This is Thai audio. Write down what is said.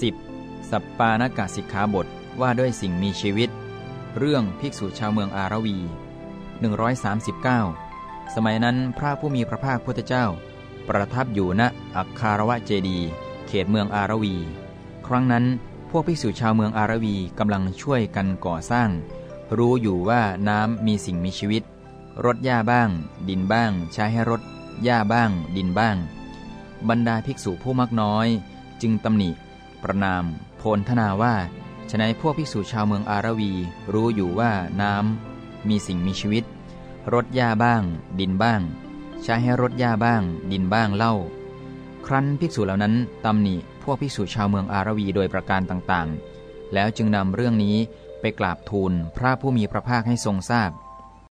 10. สัปปานกสิกขาบทว่าด้วยสิ่งมีชีวิต เรื่องภิกษุชาวเมืองอารวี 139 สมัยนั้นพระผู้มีพระภาคพุทธเจ้า ประทับอยู่ณอักคารวะเจดี เขตเมืองอารวี ครั้งนั้นพวกภิกษุชาวเมืองอารวีกำลังช่วยกันก่อสร้าง รู้อยู่ว่าน้ำมีสิ่งมีชีวิต รดหญ้าบ้าง ดินบ้าง ใช้ให้รดหญ้าบ้าง ดินบ้าง บรรดาภิกษุผู้มักน้อย จึงตำหนิ ประนาม โพลธนาว่าฉนัยพวกภิกษุชาวเมืองอารวี รู้อยู่ว่าน้ำมีสิ่งมีชีวิต รดหญ้าบ้าง ดินบ้าง ใช้ให้รดหญ้าบ้าง ดินบ้างเล่า ครั้นภิกษุเหล่านั้นตำหนิพวกภิกษุชาวเมืองอารวีโดยประการต่างๆ แล้วจึงนำเรื่องนี้ไปกราบทูลพระผู้มีพระภาคให้ทรงทราบ